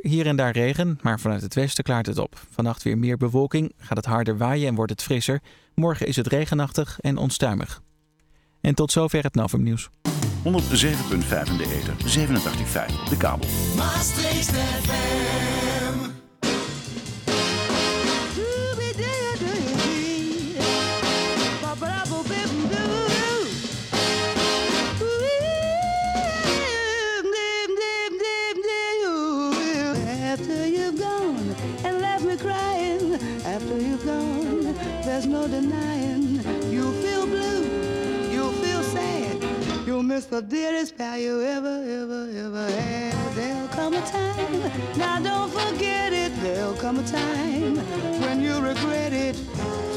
Hier en daar regen, maar vanuit het westen klaart het op. Vannacht weer meer bewolking, gaat het harder waaien en wordt het frisser. Morgen is het regenachtig en onstuimig. En tot zover het Novum Nieuws. 107.5 in de ether, 87.5 op de kabel. Maastricht FM. You'll the dearest pal you ever, ever, ever had. There'll come a time, now don't forget it. There'll come a time when you regret it.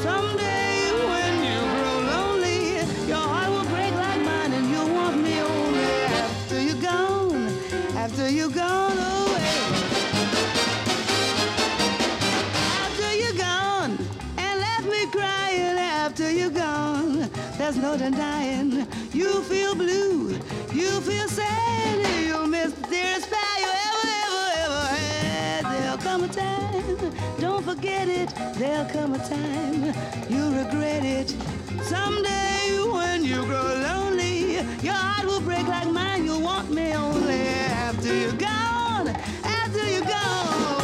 Someday when you grow lonely, your heart will break like mine, and you'll want me only after you're gone, after you've gone away. After you're gone and left me crying after you're gone, there's no denying you feel blue, you feel sad, you miss the dearest pal you ever, ever, ever had. There'll come a time, don't forget it. There'll come a time you'll regret it. Someday when you grow lonely, your heart will break like mine. You'll want me only after you're gone, after you're gone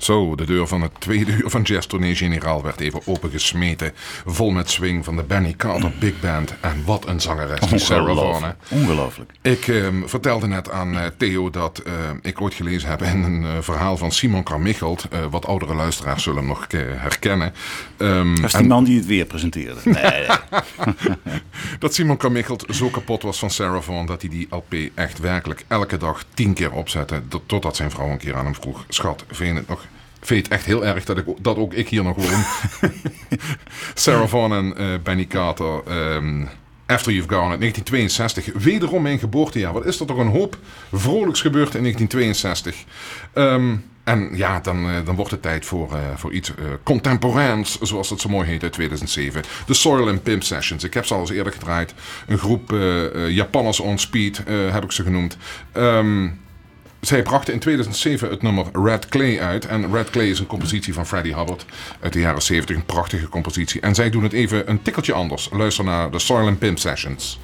Zo, de deur van het tweede uur van Jazz Tournee Generaal werd even opengesmeten. Vol met swing van de Benny Carter Big Band. En wat een zangeres, die Sarah Vaughan. Ongelooflijk. Ik ehm, vertelde net aan eh, Theo dat eh, ik ooit gelezen heb in een eh, verhaal van Simon Carmichelt. eh, wat oudere luisteraars zullen hem nog herkennen. Ehm, Dat is en- die man die het weer presenteerde. Nee, dat Simon Carmichelt zo kapot was van Sarah Vaughan dat hij die LP echt werkelijk elke dag tien keer opzette. tot- Totdat zijn vrouw een keer aan hem vroeg: Schat, vind je het nog. Vind het echt heel erg dat, ik, dat ook ik hier nog woon? Sarah Vaughan en eh, Benny Carter. ehm, After You've Gone uit 1962. Wederom mijn geboortejaar. Wat is er toch een hoop vrolijks gebeurd in 1962. Ehm, en ja, dan, eh, dan wordt het tijd voor, eh, voor iets eh, contemporains, zoals het zo mooi heet uit 2007. De Soil and Pimp Sessions. Ik heb ze al eens eerder gedraaid. Een groep eh, Japanners on speed heb ik ze genoemd. Ehm, zij brachten in 2007 het nummer Red Clay uit. En Red Clay is een compositie van Freddie Hubbard uit de jaren 70. Een prachtige compositie. En zij doen het even een tikkeltje anders. Luister naar de Soil and Pimp Sessions.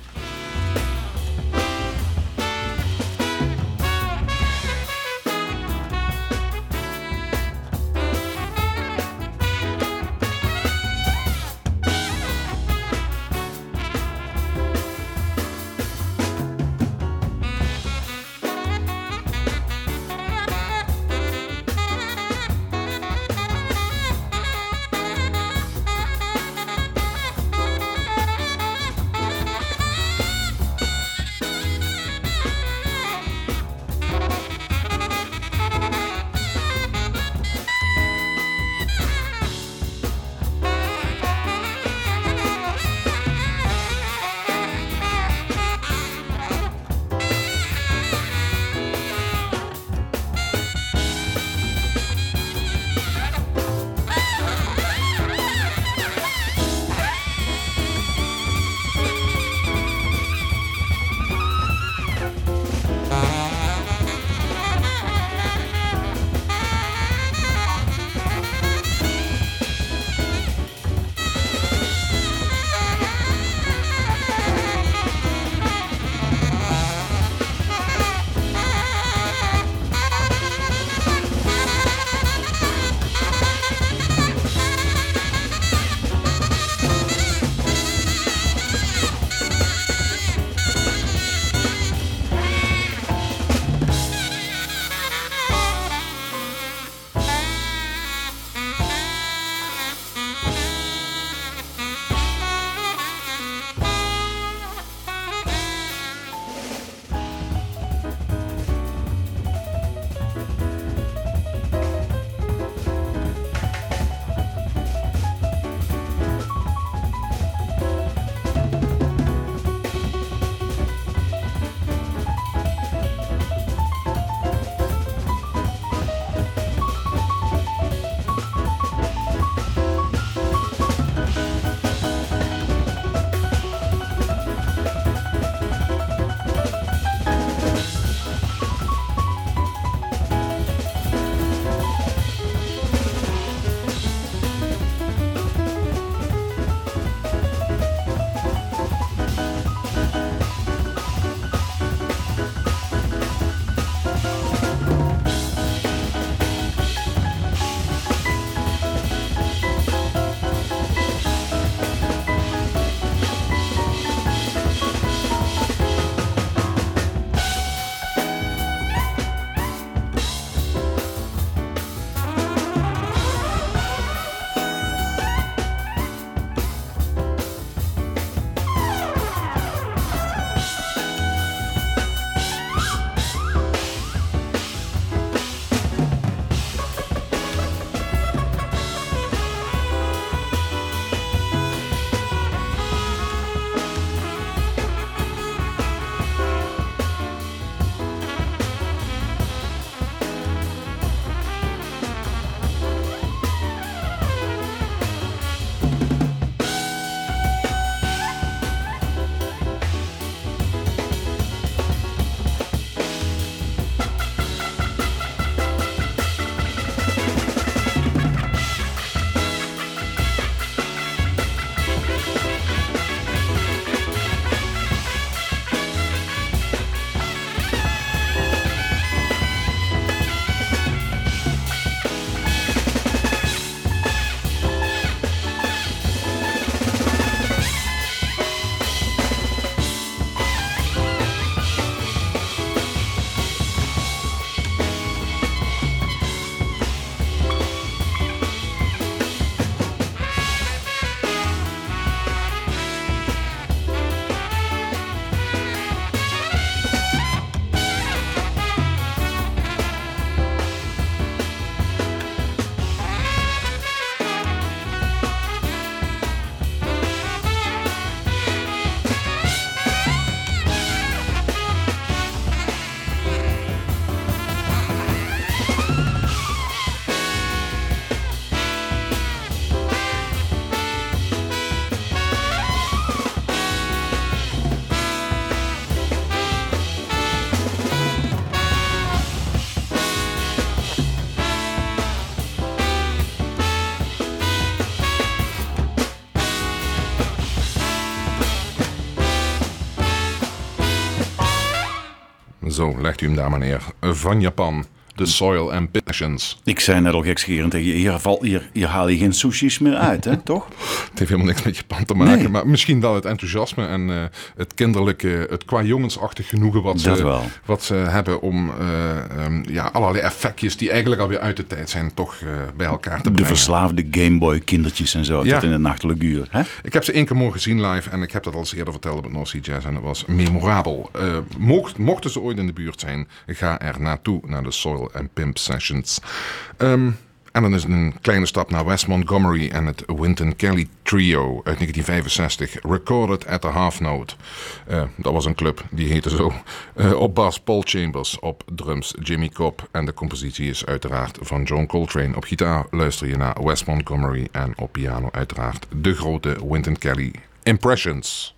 Legt u hem daar maar neer. Van Japan, de Soil and Passions. Ik zei net al gekscherend tegen je, hier, val, hier, hier haal je geen sushis meer uit, hè? toch? Het heeft helemaal niks met Japan te maken, Nee. maar misschien wel het enthousiasme en eh, het kinderlijke, het qua jongensachtig genoegen wat Dat ze, wel. wat ze hebben om eh, ehm, ja, allerlei effectjes die eigenlijk alweer uit de tijd zijn, toch eh, bij elkaar te De brengen. verslaafde Gameboy kindertjes en zo, Ja. in het nachtelijk uur. Hè? Ik heb ze één keer mogen zien live en ik heb dat al eens eerder verteld op het North Sea Jazz en dat was memorabel. Mocht, mochten ze ooit in de buurt zijn, ga er naartoe, naar de Soil and Pimp Ehm, en dan is een kleine stap naar West Montgomery en het Wynton Kelly Trio uit 1965. Recorded at the Half Note. Eh, dat was een club, die heette zo. Eh, op bas Paul Chambers, op drums Jimmy Cobb. En de compositie is uiteraard van John Coltrane. Op gitaar luister je naar West Montgomery en op piano uiteraard de grote Wynton Kelly Impressions.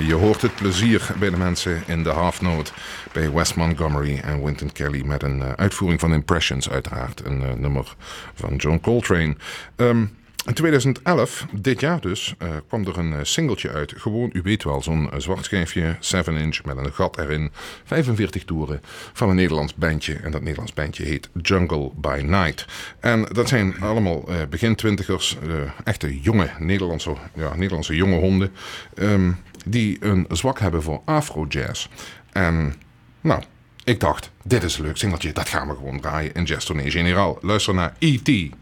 Je hoort het plezier bij de mensen in de half note bij Wes Montgomery en Wynton Kelly met een eh, uitvoering van Impressions uiteraard. Een eh, nummer van John Coltrane. Ehm, in 2011, dit jaar dus, eh, kwam er een eh, singeltje uit. Gewoon, u weet wel, zo'n eh, zwart schijfje, 7 inch met een gat erin. 45 toeren van een Nederlands bandje. En dat Nederlands bandje heet Jungle by Night. En dat zijn allemaal eh, begin twintigers, eh, echte jonge Nederlandse, ja, Nederlandse jonge honden. ehm, die een zwak hebben voor afro-jazz. En nou, ik dacht, dit is een leuk singeltje. Dat gaan we gewoon draaien in Jazz Tournee Generaal. Luister naar E.T.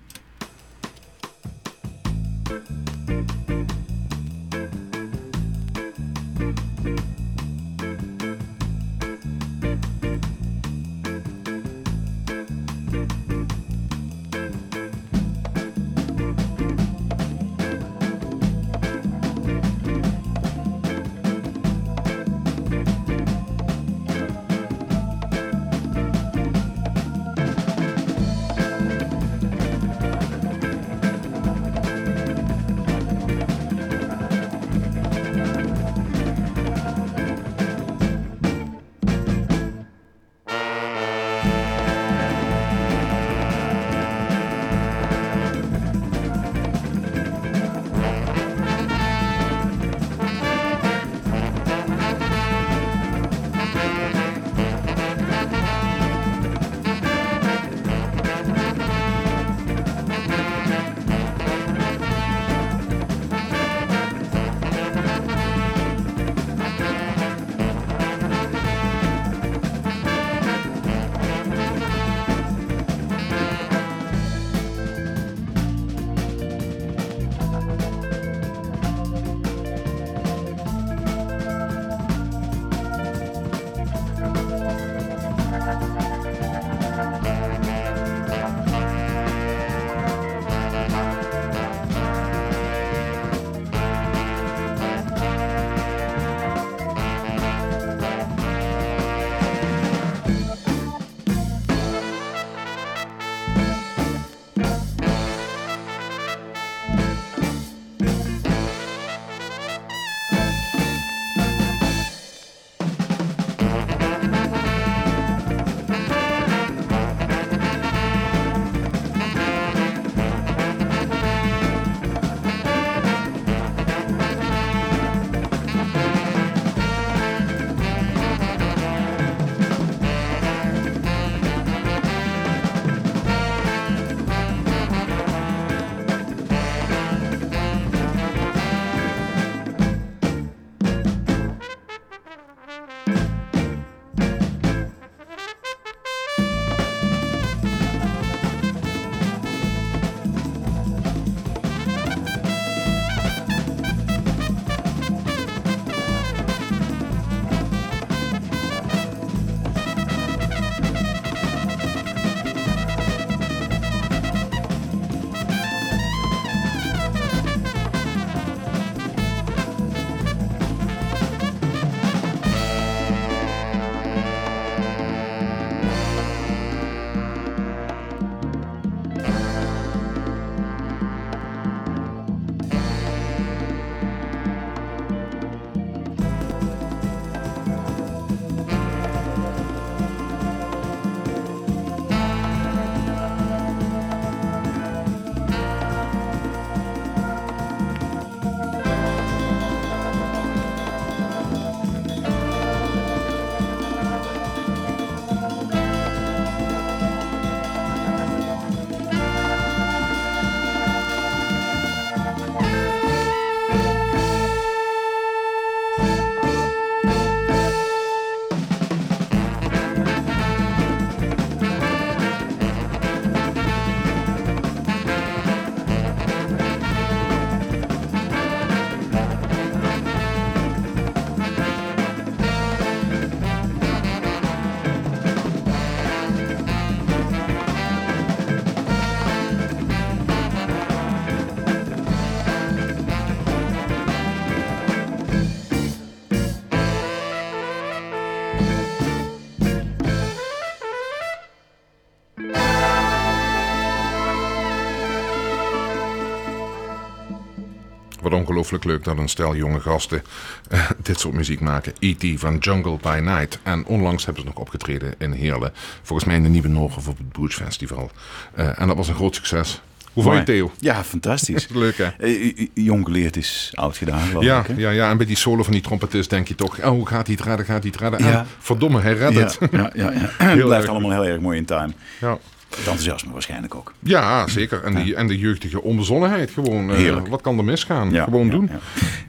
Ongelooflijk leuk dat een stel jonge gasten eh, dit soort muziek maken. E.T. van Jungle by Night. En onlangs hebben ze nog opgetreden in Heerlen. Volgens mij in de Nieuwe Norgen op het Boots Festival. Eh, en dat was een groot succes. Hoe vond je Theo? Ja, fantastisch. Leuk hè? Eh, Jong geleerd is oud gedaan, Ja, ik. ja, ja, en bij die solo van die trompetist denk je toch... Oh, hoe gaat hij het redden, gaat hij het redden? Ja. En verdomme, hij redt Ja, het. ja, ja, ja. Het blijft allemaal heel erg mooi in time. Ja. Het enthousiasme waarschijnlijk ook. Ja, zeker. En, die, en de jeugdige onbezonnenheid. Gewoon, Heerlijk. wat kan er misgaan? Ja, Gewoon ja, doen. ja.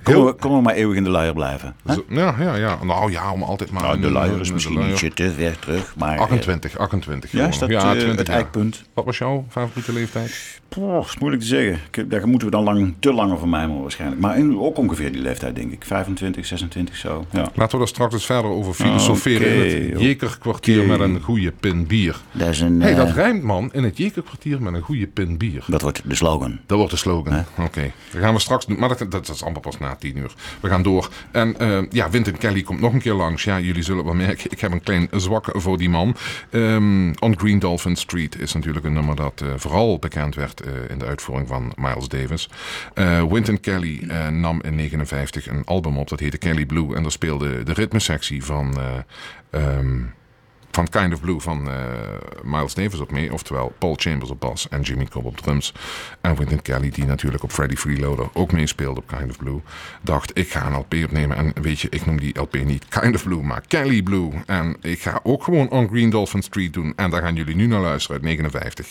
Kom, we, kom maar eeuwig in de luier blijven. hè? Ja, ja, ja. Nou ja, om altijd maar... Nou, de luier is misschien ietsje te ver terug, maar... eh, 28, 28. Ja, is dat gewoon. eh, 20 het eikpunt? Wat was jouw favoriete leeftijd? Poh, is moeilijk te zeggen. Ik- Daar moeten we dan lang, te lang over mijmeren waarschijnlijk. Maar in, ook ongeveer die leeftijd, denk ik. 25, 26 zo. Ja. Laten we daar straks eens verder over filosoferen. In het Jekerkwartier met een goede pin bier. Dat is een... Hey, dat eh, rijmt man. In het Jekerkwartier met een goede pin bier. dat wordt de slogan. Dat wordt de slogan. Oké. Dat gaan we straks doen. Maar dat, dat is allemaal pas na tien uur. We gaan door. En eh, ja, Wynton Kelly komt nog een keer langs. Ja, jullie zullen wel merken. Ik heb een klein zwak voor die man. Ehm, On Green Dolphin Street is natuurlijk een nummer dat eh, vooral bekend werd eh, in de uitvoering van Miles Davis. Eh Wynton Kelly eh, nam in 59 een album op. Dat heette Kelly Blue. En daar speelde de ritmesectie van... eh, ehm, van Kind of Blue van Miles Davis op mee. Oftewel Paul Chambers op bas en Jimmy Cobb op drums. En Wynton Kelly, die natuurlijk op Freddy Freeloader ook meespeelde op Kind of Blue. Dacht, ik ga een LP opnemen. En weet je, ik noem die LP niet Kind of Blue, maar Kelly Blue. En ik ga ook gewoon On Green Dolphin Street doen. En daar gaan jullie nu naar luisteren uit 59.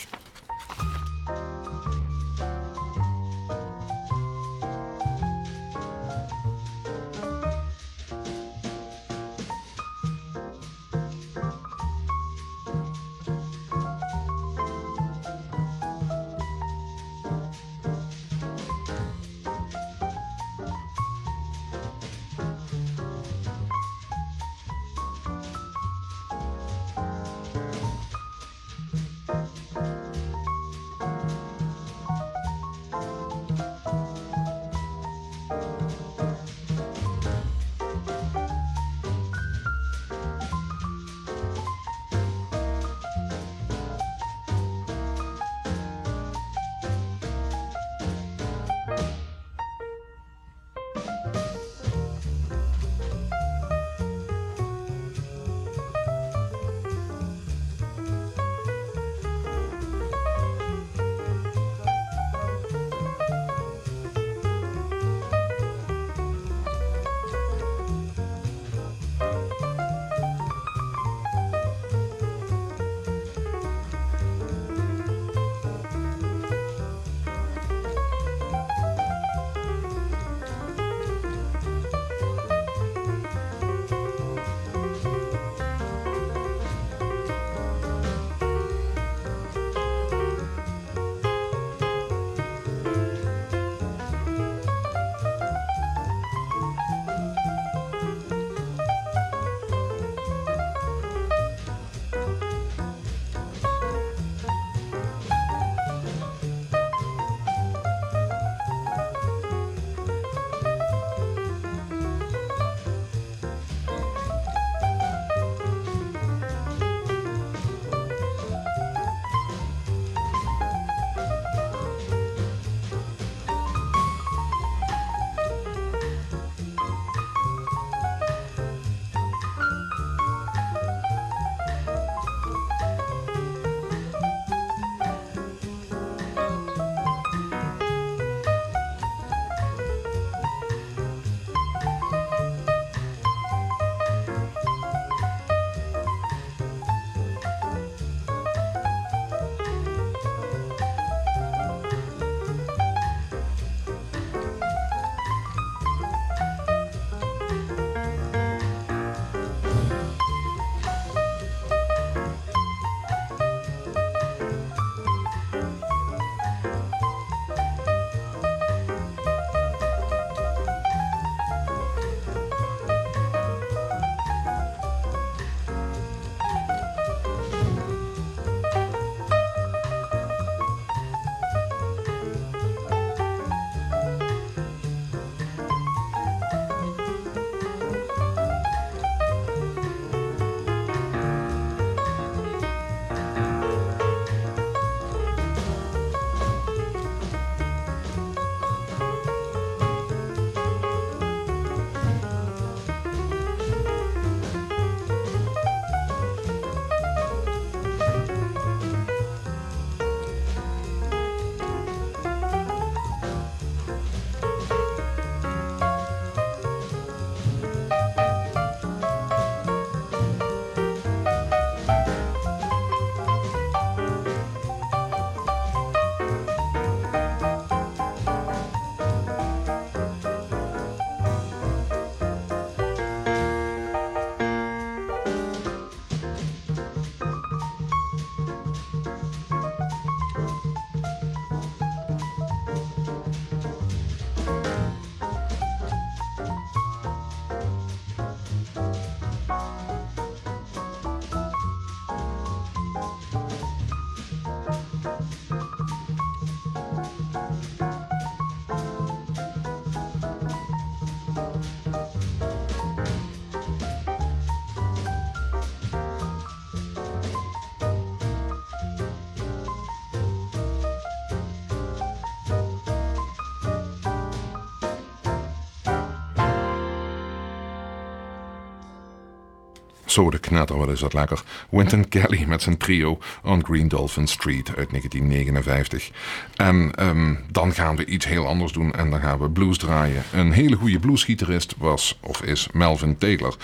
Zo de knetter, wat is dat lekker. Wynton Kelly met zijn trio on Green Dolphin Street uit 1959. En ehm, dan gaan we iets heel anders doen en dan gaan we blues draaien. Een hele goede bluesgitarist was of is Melvin Taylor.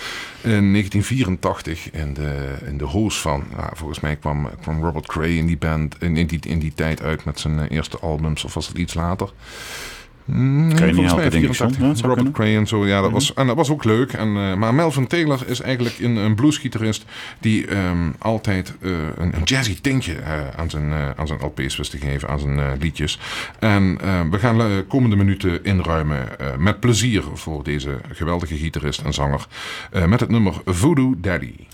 In 1984 in de, in de hoos van, nou, volgens mij kwam, kwam Robert Cray in die band in, in, die, in die tijd uit met zijn eh, eerste albums of was het iets later? Mm, Kan je niet volgens mij helpen, denk ik, 84. John? Ja, dat zou Robert. Cray en zo. Ja, dat was, en dat was ook leuk. En, eh, maar Melvin Taylor is eigenlijk een, een bluesgitarist die ehm, altijd eh, een, een jazzy tintje eh, aan, zijn, aan zijn LP's wist te geven, aan zijn liedjes. En we gaan de komende minuten inruimen met plezier voor deze geweldige gitarist en zanger. met het nummer Voodoo Daddy.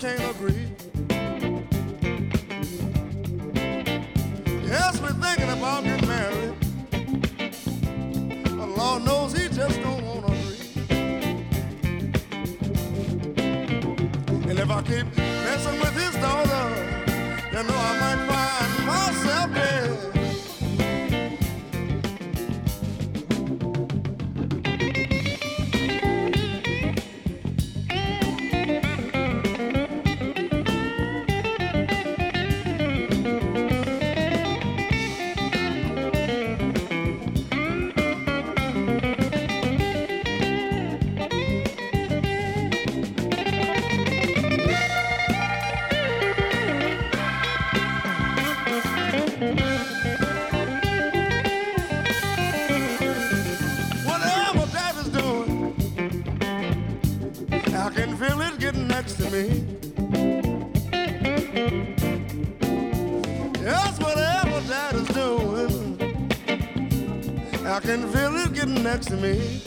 Can't agree. Yes, we're thinking about getting married, but Lord knows he just don't wanna agree. And if I keep next to me.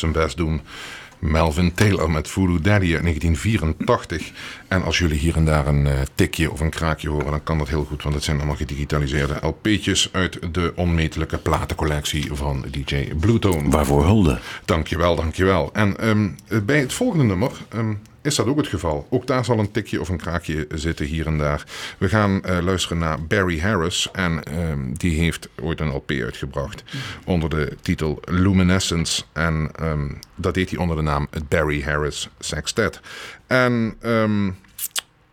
Zijn best doen. Melvin Taylor met Voodoo Daddy uit 1984. En als jullie hier en daar een eh, tikje of een kraakje horen, dan kan dat heel goed, want het zijn allemaal gedigitaliseerde LP'tjes uit de onmetelijke platencollectie van DJ Bluetone. Waarvoor hulde? Dankjewel, dankjewel. En ehm, bij het volgende nummer ehm, is dat ook het geval. Ook daar zal een tikje of een kraakje zitten hier en daar. We gaan eh, luisteren naar Barry Harris. En ehm, die heeft ooit een LP uitgebracht onder de titel Luminescence. En ehm, dat deed hij onder de naam Barry Harris Sextet. En ehm,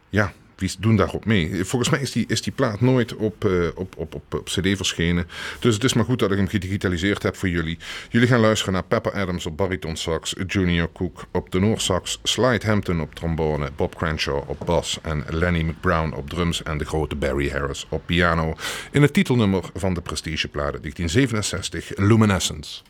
ja, wie doen daarop mee? Volgens mij is die, is die plaat nooit op, eh, op, op, op, op CD verschenen. Dus het is maar goed dat ik hem gedigitaliseerd heb voor jullie. Jullie gaan luisteren naar Pepper Adams op bariton sax, Junior Cook op tenorsax, Slide Hampton op trombone, Bob Crenshaw op bas en Lenny McBrown op drums en de grote Barry Harris op piano. In het titelnummer van de prestigeplaat 1967, Luminescence.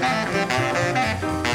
Música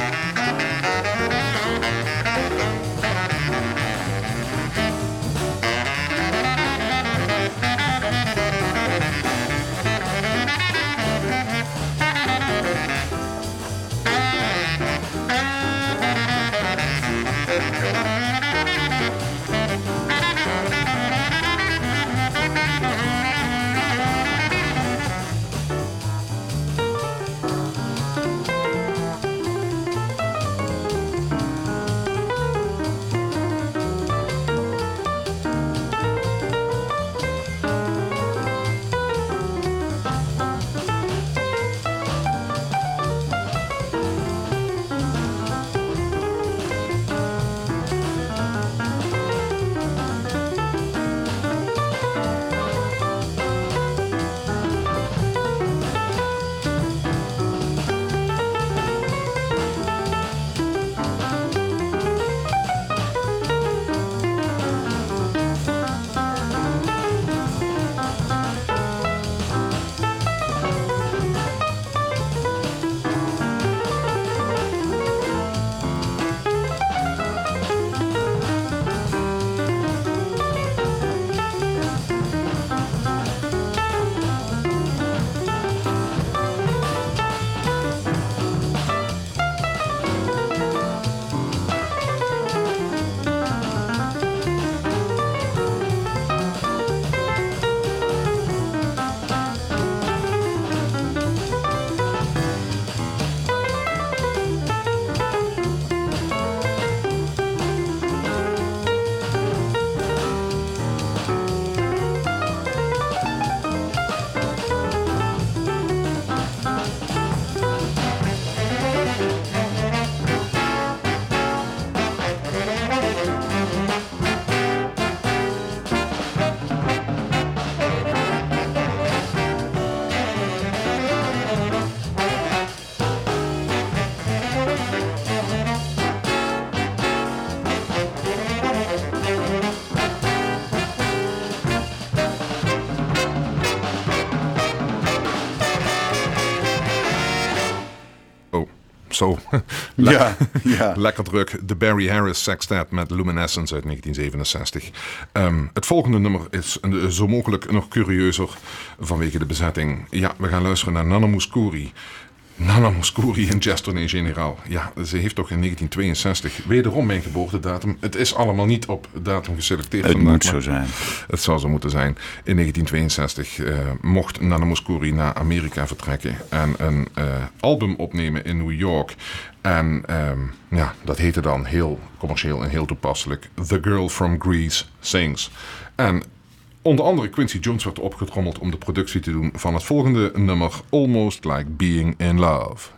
zo. Ja, ja. Lekker druk. De Barry Harris Sextet met Luminescence uit 1967. Ehm, het volgende nummer is eh, zo mogelijk nog curieuzer vanwege de bezetting. Ja, we gaan luisteren naar Nana Mouskouri. Nana Mouskouri in Jazz Tournee Generaal. Ja, ze heeft toch in 1962 wederom mijn geboortedatum. Het is allemaal niet op datum geselecteerd. Het vandaag, moet zo zijn. Het zou zo moeten zijn. In 1962 eh, mocht Nana Mouskouri naar Amerika vertrekken en een eh, album opnemen in New York. En ehm, ja, dat heette dan heel commercieel en heel toepasselijk The Girl from Greece Sings. En onder andere Quincy Jones werd opgetrommeld om de productie te doen van het volgende nummer Almost Like Being in Love.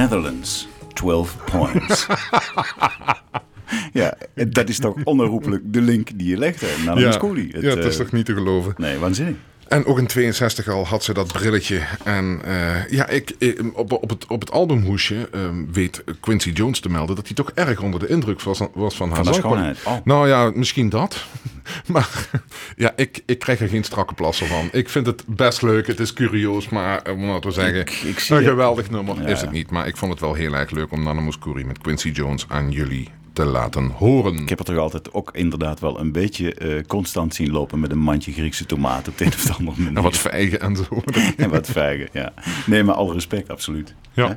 Netherlands, 12 points. ja, dat is toch onherroepelijk de link die je legt hè, naar ja. Het, ja, dat is eh, toch niet te geloven. Nee, waanzinnig. En ook in 62 al had ze dat brilletje. En eh, ja, ik, ik- op, op, het, op het albumhoesje ehm, weet Quincy Jones te melden dat hij toch erg onder de indruk was, was van haar Van haar. Oh. Nou ja, misschien dat. maar ja, ik, ik krijg er geen strakke plassen van. Ik vind het best leuk. Het is curieus, maar eh, om nou te zeggen, Ik- ik zie een het. geweldig nummer Ja. is het niet. Maar ik vond het wel heel erg leuk om Nana met Quincy Jones aan jullie te laten horen. Ik heb er toch altijd ook inderdaad wel een beetje eh, constant zien lopen met een mandje Griekse tomaten op de een of andere manier. En wat vijgen en zo. En wat vijgen, ja. Nee, maar alle respect, absoluut. Ja.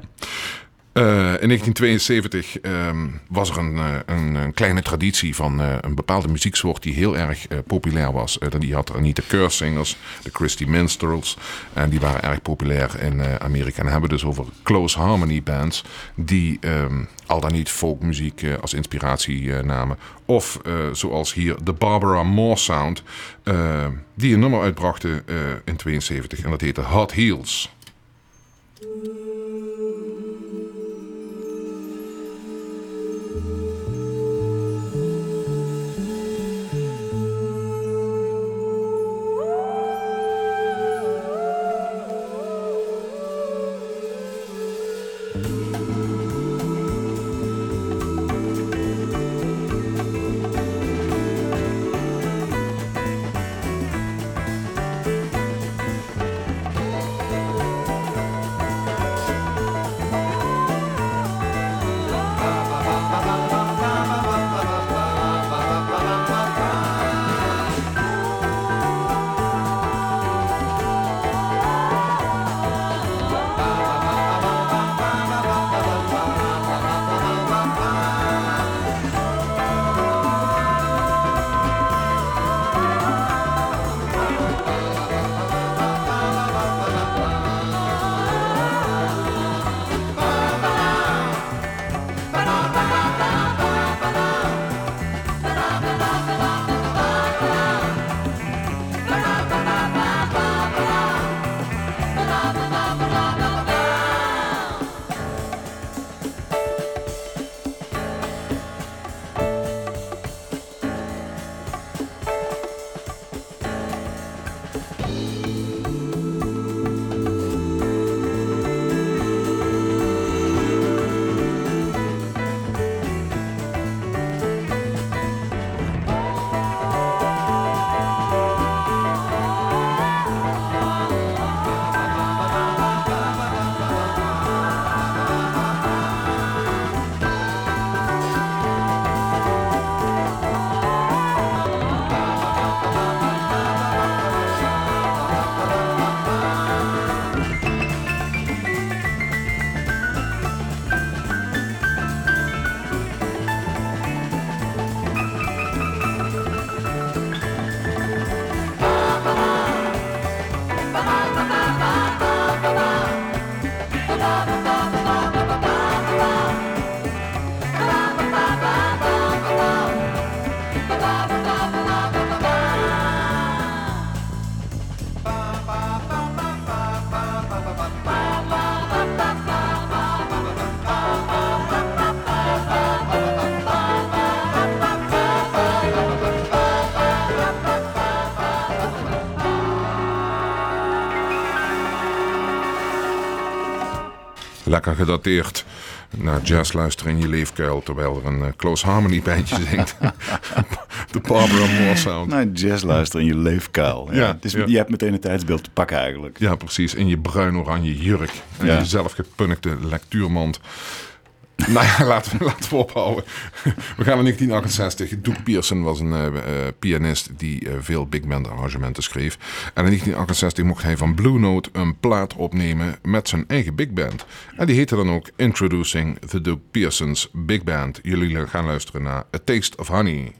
Eh, in 1972 ehm, was er een, eh, een, een kleine traditie van eh, een bepaalde muzieksoort die heel erg populair was. Die had niet de Singers, de Christy Minstrels. En die waren erg populair in Amerika. En hebben dus over close harmony bands die ehm, al dan niet folkmuziek als inspiratie namen. Of zoals hier de Barbara Moore Sound, eh, die een nummer uitbrachten in 72 en dat heette Hot Heels. Gedateerd naar jazz luisteren in je leefkuil... terwijl er een eh, Close Harmony bandje zingt. De Barbara Moore sound. Nou, jazz luisteren in je leefkuil. Ja, ja. Je hebt meteen het tijdsbeeld te pakken eigenlijk. Ja, precies. In je bruin-oranje jurk. En je zelf gepunnikte lectuurmand. Nou ja, laten we, laten we ophouden. We gaan in 1968. Doug Pearson was een eh, eh, pianist die eh, veel big band arrangementen schreef. En in 1968 mocht hij van Blue Note een plaat opnemen met zijn eigen big band. En die heette dan ook Introducing the Doug Pearson's Big Band. Jullie gaan luisteren naar A Taste of Honey.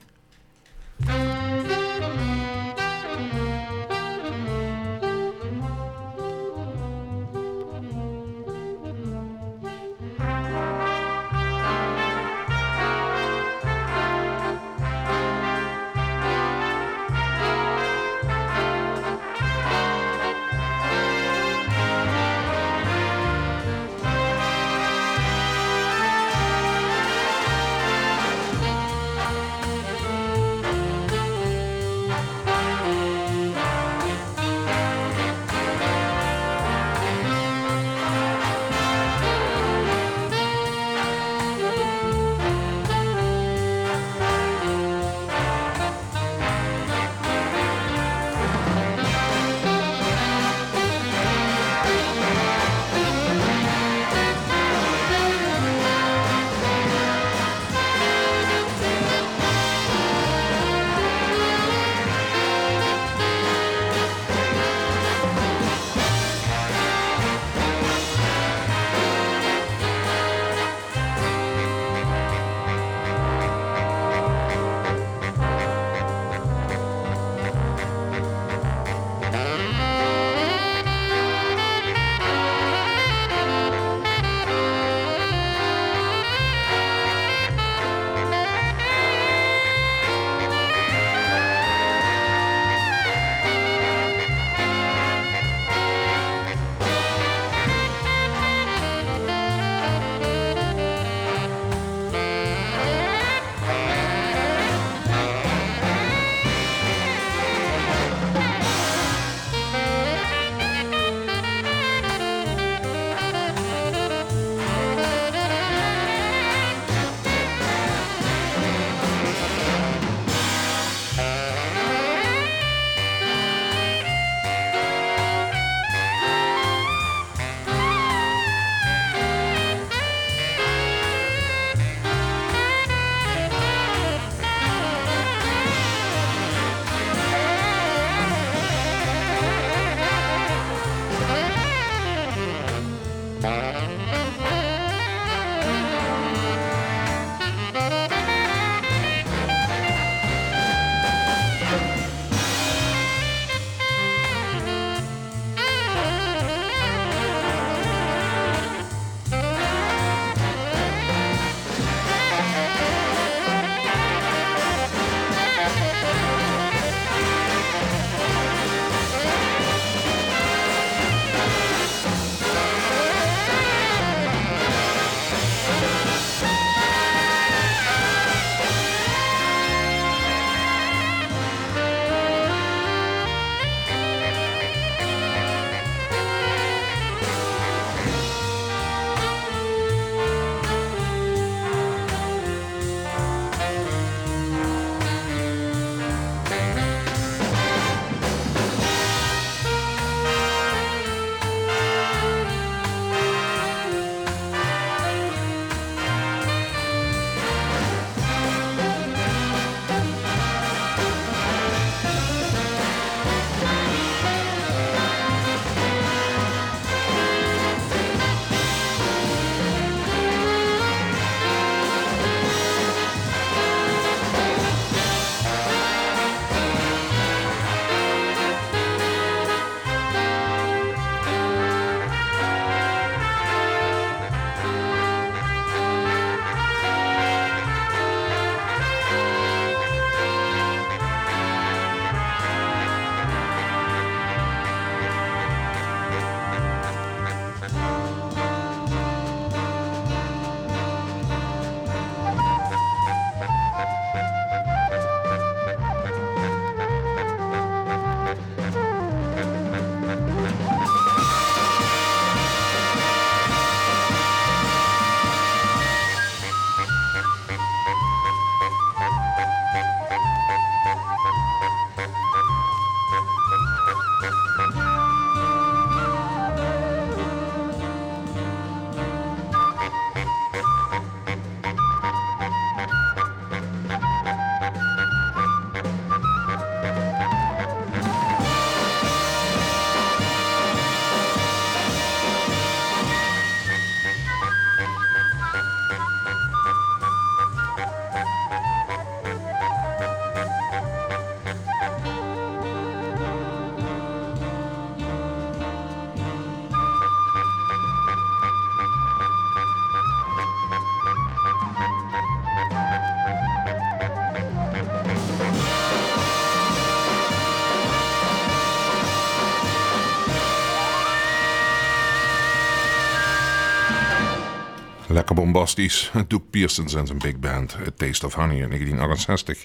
Lekker bombastisch. Doug Pearsons en zijn big band, A Taste of Honey in 1968.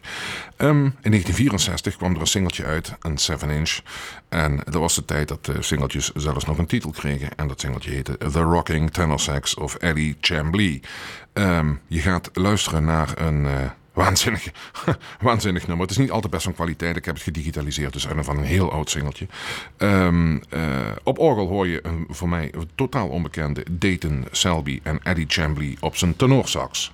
Ehm, in 1964 kwam er een singeltje uit, een 7-inch. En dat was de tijd dat de singeltjes zelfs nog een titel kregen. En dat singeltje heette The Rocking Tenor Sax of Eddie Chambly. Ehm, je gaat luisteren naar een... eh, Waanzinnig, waanzinnig nummer. Het is niet altijd best van kwaliteit. Ik heb het gedigitaliseerd, dus van een heel oud singeltje. Ehm, eh, op orgel hoor je een voor mij totaal onbekende Dayton Selby en Eddie Chambly op zijn tenorsax.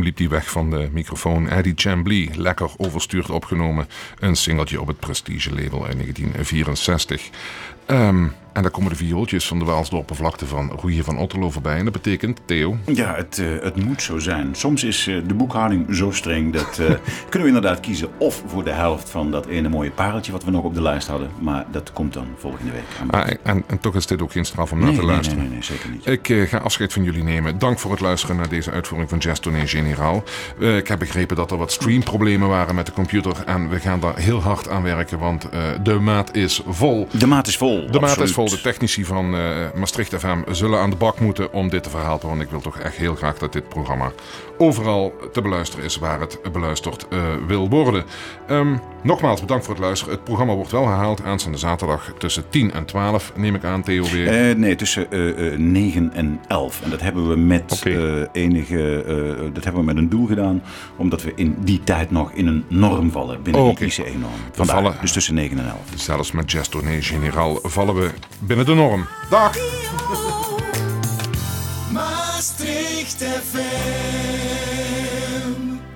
Liep hij weg van de microfoon. Eddie Chambly, lekker overstuurd opgenomen. Een singeltje op het Prestige label in 1964. Ehm, en daar komen de viooltjes van de Waalsdorpe vlakte van Roeje van Otterlo voorbij. En dat betekent, Theo, Ja, het, eh, het moet zo zijn. Soms is eh, de boekhouding zo streng dat eh, kunnen we inderdaad kiezen of voor de helft van dat ene mooie pareltje wat we nog op de lijst hadden. Maar dat komt dan volgende week. aan ah, en, en toch is dit ook geen straf om nee, naar te nee, nee, luisteren. nee, nee, zeker niet. Ik ga afscheid van jullie nemen. Dank voor het luisteren naar deze uitvoering van Jazz Tournee Generaal. Ik heb begrepen dat er wat streamproblemen waren met de computer. En we gaan daar heel hard aan werken, want de maat is vol. De maat is vol. De maat absoluut. is vol. De technici van eh, Maastricht FM zullen aan de bak moeten om dit te verhelpen. Want ik wil toch echt heel graag dat dit programma overal te beluisteren is waar het beluisterd eh, wil worden. Ehm, nogmaals bedankt voor het luisteren. Het programma wordt wel herhaald aanstaande zaterdag tussen 10 en 12. Neem ik aan, Theo weer. Eh, nee, tussen eh, eh, 9 en 11. En dat hebben we met Oké. eh, enige. eh, dat hebben we met een doel gedaan. Omdat we in die tijd nog in een norm vallen. Binnen Oh, die ICE-norm. Vandaar, vallen- Dus tussen 9 en 11. Zelfs met Jazz Tournee Generaal vallen we binnen de norm. Dag! Maastricht FM.